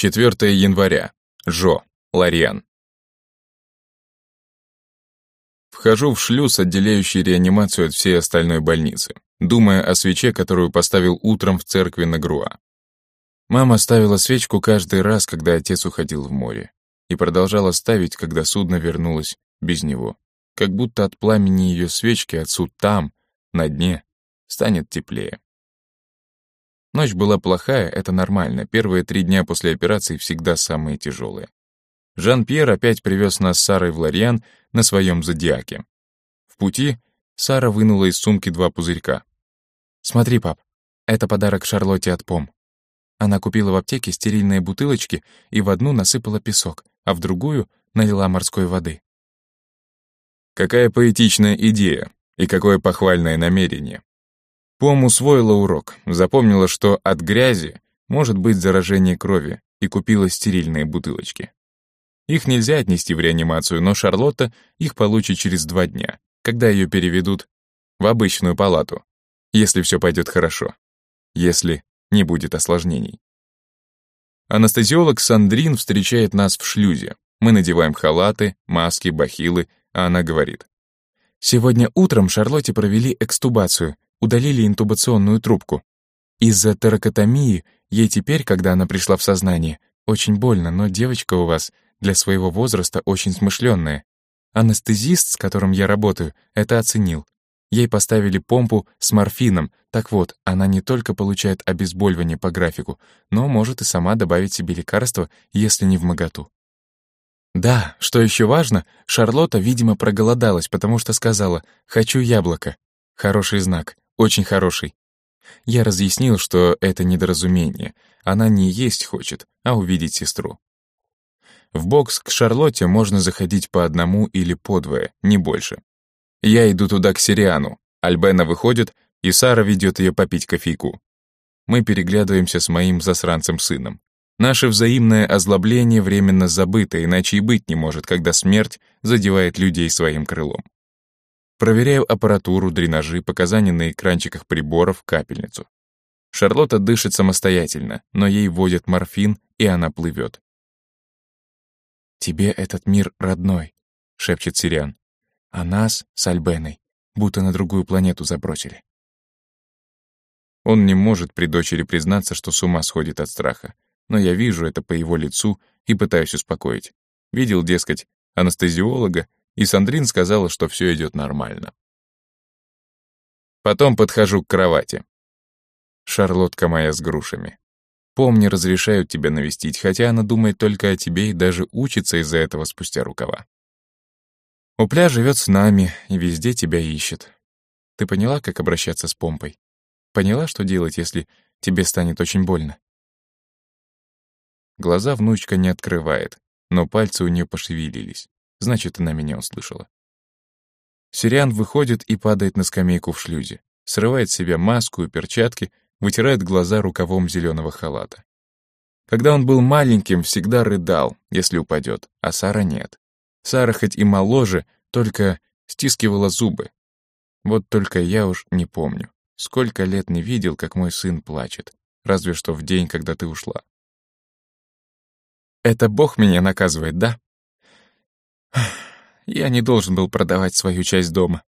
4 января. Жо. Лариан. Вхожу в шлюз, отделяющий реанимацию от всей остальной больницы, думая о свече, которую поставил утром в церкви на Груа. Мама ставила свечку каждый раз, когда отец уходил в море, и продолжала ставить, когда судно вернулось без него, как будто от пламени ее свечки отцу там, на дне, станет теплее. Ночь была плохая, это нормально, первые три дня после операции всегда самые тяжелые. Жан-Пьер опять привез нас с Сарой в Ларьян на своем зодиаке. В пути Сара вынула из сумки два пузырька. «Смотри, пап, это подарок Шарлотте от Пом. Она купила в аптеке стерильные бутылочки и в одну насыпала песок, а в другую налила морской воды. Какая поэтичная идея и какое похвальное намерение. Пом усвоила урок, запомнила, что от грязи может быть заражение крови и купила стерильные бутылочки. Их нельзя отнести в реанимацию, но Шарлотта их получит через два дня, когда ее переведут в обычную палату, если все пойдет хорошо, если не будет осложнений. Анестезиолог Сандрин встречает нас в шлюзе. Мы надеваем халаты, маски, бахилы, а она говорит. Сегодня утром Шарлотте провели экстубацию, удалили интубационную трубку. Из-за таракотомии ей теперь, когда она пришла в сознание, очень больно, но девочка у вас для своего возраста очень смышленная. Анестезист, с которым я работаю, это оценил. Ей поставили помпу с морфином. Так вот, она не только получает обезболивание по графику, но может и сама добавить себе лекарство, если не в моготу. Да, что еще важно, Шарлотта, видимо, проголодалась, потому что сказала «хочу яблоко». Хороший знак, очень хороший. Я разъяснил, что это недоразумение. Она не есть хочет, а увидеть сестру. В бокс к Шарлотте можно заходить по одному или по двое, не больше. Я иду туда к Сириану. Альбена выходит, и Сара ведет ее попить кофейку. Мы переглядываемся с моим засранцем сыном. Наше взаимное озлобление временно забыто, иначе и быть не может, когда смерть задевает людей своим крылом. Проверяю аппаратуру, дренажи, показания на экранчиках приборов, капельницу. Шарлотта дышит самостоятельно, но ей вводят морфин, и она плывет. «Тебе этот мир родной», — шепчет Сириан а нас с Альбеной будто на другую планету забросили. Он не может при дочери признаться, что с ума сходит от страха, но я вижу это по его лицу и пытаюсь успокоить. Видел, дескать, анестезиолога, и Сандрин сказала, что все идет нормально. Потом подхожу к кровати. Шарлотка моя с грушами. Помни, разрешают тебя навестить, хотя она думает только о тебе и даже учится из-за этого спустя рукава. Упля живет с нами и везде тебя ищет. Ты поняла, как обращаться с помпой? Поняла, что делать, если тебе станет очень больно? Глаза внучка не открывает, но пальцы у нее пошевелились. Значит, она меня услышала. Сириан выходит и падает на скамейку в шлюзе, срывает с себя маску и перчатки, вытирает глаза рукавом зеленого халата. Когда он был маленьким, всегда рыдал, если упадет, а Сара нет. Сара хоть и моложе, только стискивала зубы. Вот только я уж не помню, сколько лет не видел, как мой сын плачет, разве что в день, когда ты ушла. Это Бог меня наказывает, да? Я не должен был продавать свою часть дома.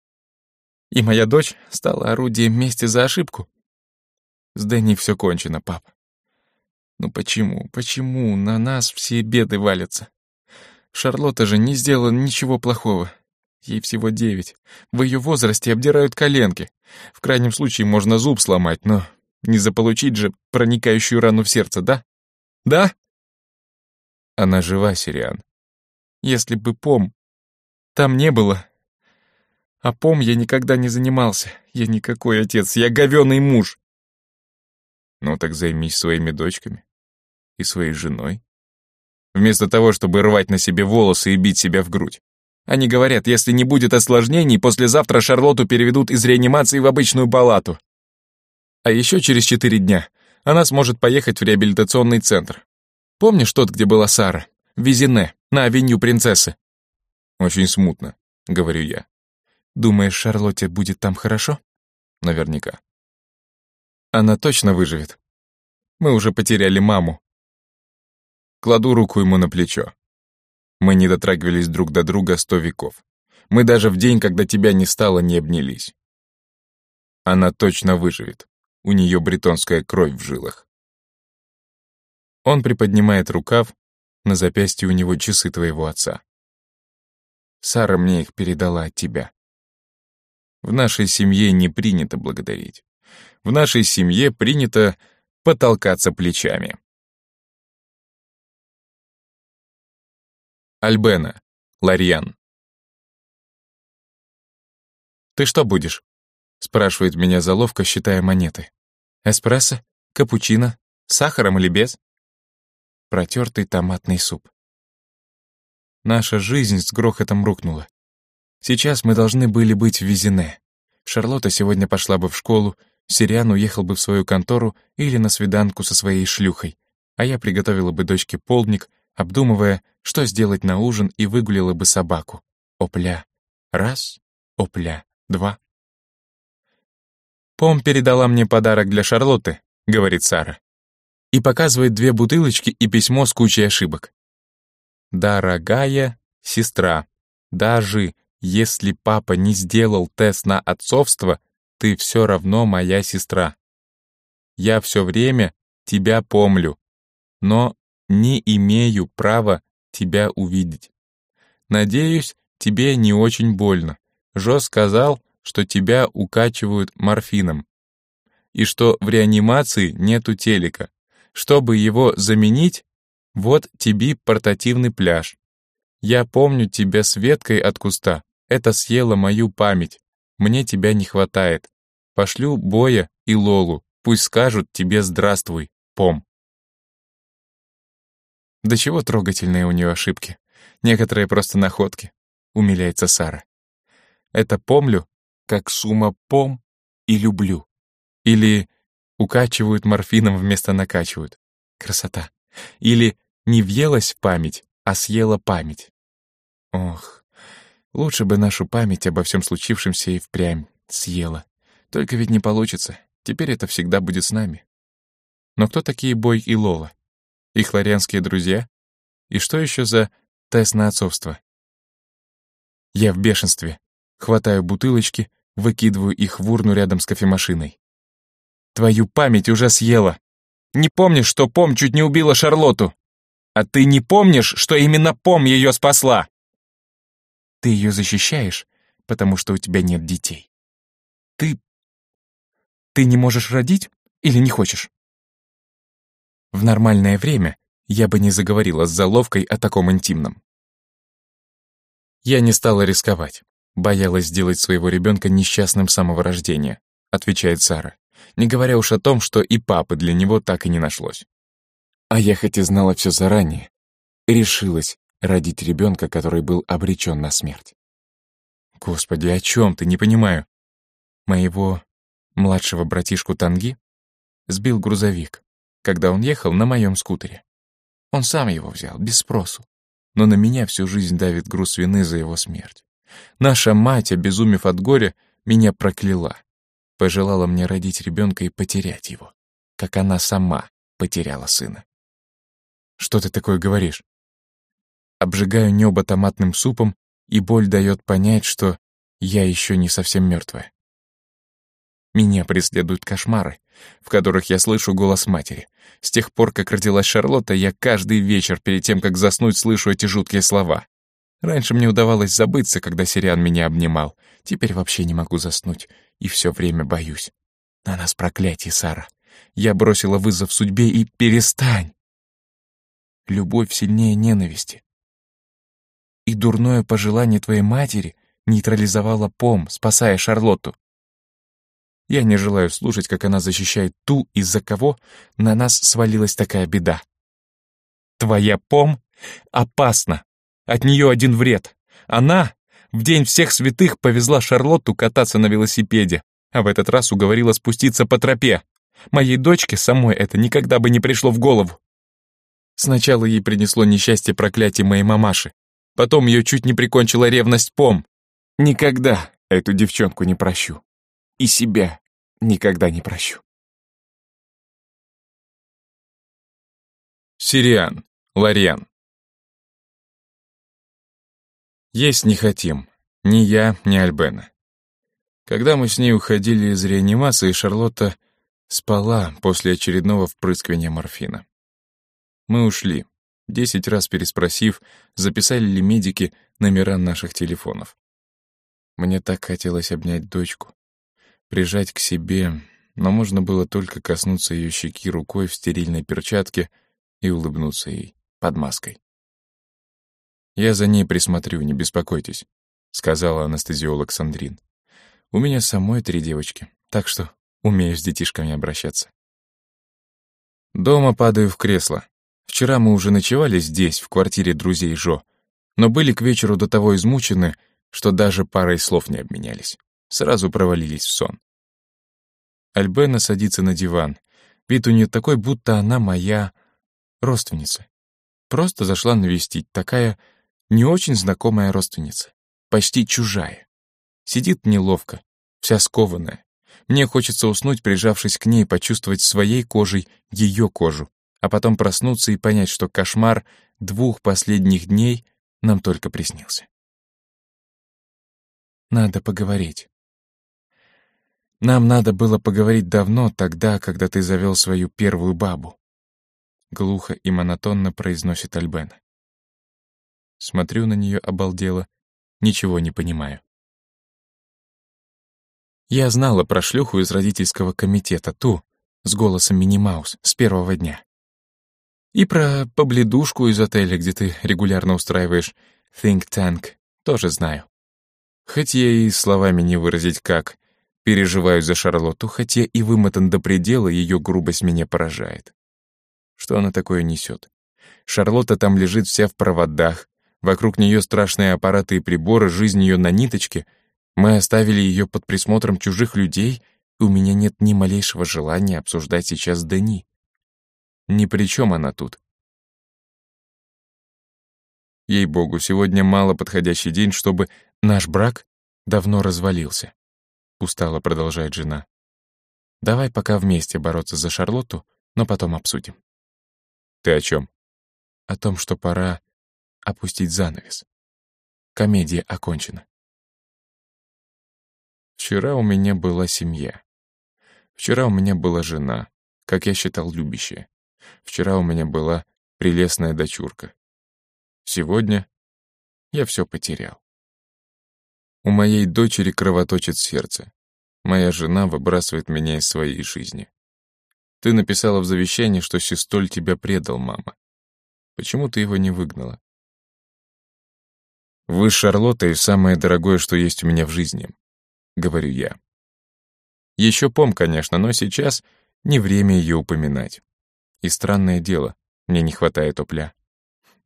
И моя дочь стала орудием мести за ошибку. С Дэнни все кончено, пап. Ну почему, почему на нас все беды валятся? Шарлотта же не сделала ничего плохого. Ей всего девять. В ее возрасте обдирают коленки. В крайнем случае можно зуб сломать, но не заполучить же проникающую рану в сердце, да? Да? Она жива, Сириан. Если бы пом там не было. А пом я никогда не занимался. Я никакой отец, я говёный муж. Ну так займись своими дочками и своей женой вместо того, чтобы рвать на себе волосы и бить себя в грудь. Они говорят, если не будет осложнений, послезавтра Шарлотту переведут из реанимации в обычную палату. А еще через четыре дня она сможет поехать в реабилитационный центр. Помнишь тот, где была Сара? Визине, на авеню Принцессы. Очень смутно, говорю я. Думаешь, Шарлотте будет там хорошо? Наверняка. Она точно выживет. Мы уже потеряли маму, Кладу руку ему на плечо. Мы не дотрагивались друг до друга сто веков. Мы даже в день, когда тебя не стало, не обнялись. Она точно выживет. У нее бретонская кровь в жилах. Он приподнимает рукав, на запястье у него часы твоего отца. Сара мне их передала от тебя. В нашей семье не принято благодарить. В нашей семье принято потолкаться плечами. Альбена, Ларьян. «Ты что будешь?» — спрашивает меня заловка, считая монеты. «Эспрессо? Капучино? Сахаром или без?» Протертый томатный суп. Наша жизнь с грохотом рухнула. Сейчас мы должны были быть в Визине. Шарлотта сегодня пошла бы в школу, Сириан уехал бы в свою контору или на свиданку со своей шлюхой, а я приготовила бы дочке полдник, обдумывая, что сделать на ужин, и выгулила бы собаку. Опля. Раз, опля, два. «Пом передала мне подарок для Шарлотты», — говорит Сара. И показывает две бутылочки и письмо с кучей ошибок. «Дорогая сестра, даже если папа не сделал тест на отцовство, ты все равно моя сестра. Я все время тебя помню, но не имею права тебя увидеть. Надеюсь, тебе не очень больно. Жо сказал, что тебя укачивают морфином. И что в реанимации нету телека. Чтобы его заменить, вот тебе портативный пляж. Я помню тебя с веткой от куста. Это съело мою память. Мне тебя не хватает. Пошлю Боя и Лолу. Пусть скажут тебе здравствуй, пом. Да чего трогательные у нее ошибки. Некоторые просто находки, умиляется Сара. Это помню, как сумма пом и люблю. Или укачивают морфином вместо накачивают. Красота. Или не въелась в память, а съела память. Ох, лучше бы нашу память обо всем случившемся и впрямь съела. Только ведь не получится. Теперь это всегда будет с нами. Но кто такие Бой и Лола? Их ларианские друзья? И что еще за тест на отцовство? Я в бешенстве. Хватаю бутылочки, выкидываю их в урну рядом с кофемашиной. Твою память уже съела. Не помнишь, что Пом чуть не убила Шарлоту? А ты не помнишь, что именно Пом ее спасла? Ты ее защищаешь, потому что у тебя нет детей. Ты... Ты не можешь родить или не хочешь? В нормальное время я бы не заговорила с заловкой о таком интимном. Я не стала рисковать. Боялась сделать своего ребенка несчастным с самого рождения, отвечает Сара, не говоря уж о том, что и папы для него так и не нашлось. А я хоть и знала все заранее, решилась родить ребенка, который был обречен на смерть. Господи, о чем ты, не понимаю. Моего младшего братишку Танги сбил грузовик когда он ехал на моем скутере. Он сам его взял, без спросу. Но на меня всю жизнь давит груз вины за его смерть. Наша мать, обезумев от горя, меня прокляла. Пожелала мне родить ребенка и потерять его, как она сама потеряла сына. Что ты такое говоришь? Обжигаю небо томатным супом, и боль дает понять, что я еще не совсем мертвая. Меня преследуют кошмары, в которых я слышу голос матери. С тех пор, как родилась Шарлотта, я каждый вечер перед тем, как заснуть, слышу эти жуткие слова. Раньше мне удавалось забыться, когда Сириан меня обнимал. Теперь вообще не могу заснуть и все время боюсь. На нас проклятие, Сара. Я бросила вызов судьбе и перестань. Любовь сильнее ненависти. И дурное пожелание твоей матери нейтрализовало пом, спасая Шарлотту. Я не желаю слушать, как она защищает ту, из-за кого на нас свалилась такая беда. Твоя пом опасна. От нее один вред. Она в день всех святых повезла Шарлотту кататься на велосипеде, а в этот раз уговорила спуститься по тропе. Моей дочке самой это никогда бы не пришло в голову. Сначала ей принесло несчастье проклятие моей мамаши. Потом ее чуть не прикончила ревность пом. Никогда эту девчонку не прощу. И себя никогда не прощу. Сириан, Лариан. Есть не хотим. Ни я, ни Альбена. Когда мы с ней уходили из реанимации, Шарлотта спала после очередного впрыскивания морфина. Мы ушли, десять раз переспросив, записали ли медики номера наших телефонов. Мне так хотелось обнять дочку, прижать к себе, но можно было только коснуться ее щеки рукой в стерильной перчатке и улыбнуться ей под маской. «Я за ней присмотрю, не беспокойтесь», — сказала анестезиолог Сандрин. «У меня самой три девочки, так что умею с детишками обращаться». Дома падаю в кресло. Вчера мы уже ночевали здесь, в квартире друзей Жо, но были к вечеру до того измучены, что даже парой слов не обменялись. Сразу провалились в сон. Альбена садится на диван. Вид у нее такой, будто она моя родственница. Просто зашла навестить, такая не очень знакомая родственница, почти чужая. Сидит неловко, вся скованная. Мне хочется уснуть, прижавшись к ней, почувствовать своей кожей ее кожу, а потом проснуться и понять, что кошмар двух последних дней нам только приснился. Надо поговорить. Нам надо было поговорить давно, тогда, когда ты завел свою первую бабу глухо и монотонно произносит Альбена. Смотрю на нее обалдело, ничего не понимаю. Я знала про шлюху из родительского комитета, ту, с голосом Мини Маус, с первого дня. И про побледушку из отеля, где ты регулярно устраиваешь think tank, тоже знаю. Хоть я и словами не выразить как переживаю за Шарлотту, хотя и вымотан до предела, ее грубость меня поражает. Что она такое несет? Шарлотта там лежит вся в проводах, вокруг нее страшные аппараты и приборы, жизнь ее на ниточке. Мы оставили ее под присмотром чужих людей, и у меня нет ни малейшего желания обсуждать сейчас Дани. Ни при чем она тут. Ей-богу, сегодня мало подходящий день, чтобы наш брак давно развалился. Устало продолжает жена. Давай пока вместе бороться за Шарлотту, но потом обсудим. Ты о чем? О том, что пора опустить занавес. Комедия окончена. Вчера у меня была семья. Вчера у меня была жена, как я считал, любящая. Вчера у меня была прелестная дочурка. Сегодня я все потерял. У моей дочери кровоточит сердце. Моя жена выбрасывает меня из своей жизни. Ты написала в завещании, что Систоль тебя предал, мама. Почему ты его не выгнала? Вы с Шарлоттой самое дорогое, что есть у меня в жизни, говорю я. Еще пом, конечно, но сейчас не время ее упоминать. И странное дело, мне не хватает опля.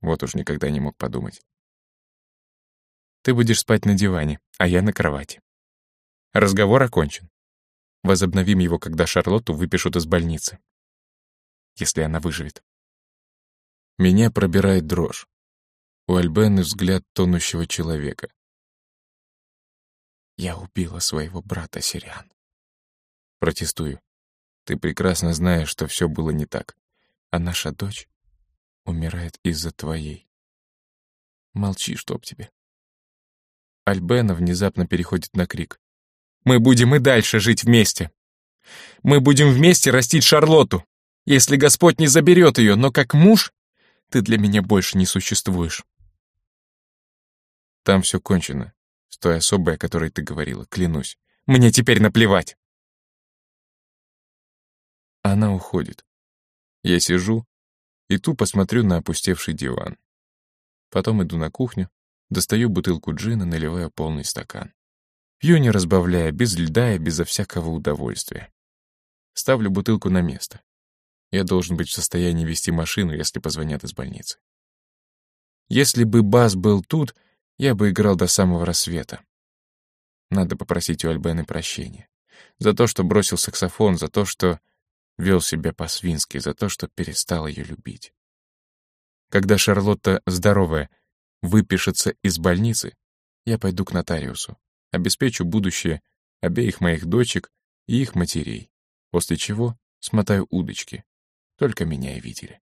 Вот уж никогда не мог подумать. Ты будешь спать на диване, а я на кровати. Разговор окончен. Возобновим его, когда Шарлотту выпишут из больницы. Если она выживет. Меня пробирает дрожь. У Альбены взгляд тонущего человека. Я убила своего брата, Сириан. Протестую. Ты прекрасно знаешь, что все было не так. А наша дочь умирает из-за твоей. Молчи, чтоб тебе. Альбена внезапно переходит на крик. Мы будем и дальше жить вместе. Мы будем вместе растить Шарлотту, если Господь не заберет ее, но как муж ты для меня больше не существуешь. Там все кончено, с той особой, о которой ты говорила, клянусь. Мне теперь наплевать. Она уходит. Я сижу и тупо смотрю на опустевший диван. Потом иду на кухню, достаю бутылку джина, наливаю полный стакан. Пью не разбавляя, без льда и безо всякого удовольствия. Ставлю бутылку на место. Я должен быть в состоянии вести машину, если позвонят из больницы. Если бы Бас был тут, я бы играл до самого рассвета. Надо попросить у Альбены прощения. За то, что бросил саксофон, за то, что вел себя по-свински, за то, что перестал ее любить. Когда Шарлотта, здоровая, выпишется из больницы, я пойду к нотариусу обеспечу будущее обеих моих дочек и их матерей, после чего смотаю удочки. Только меня и видели.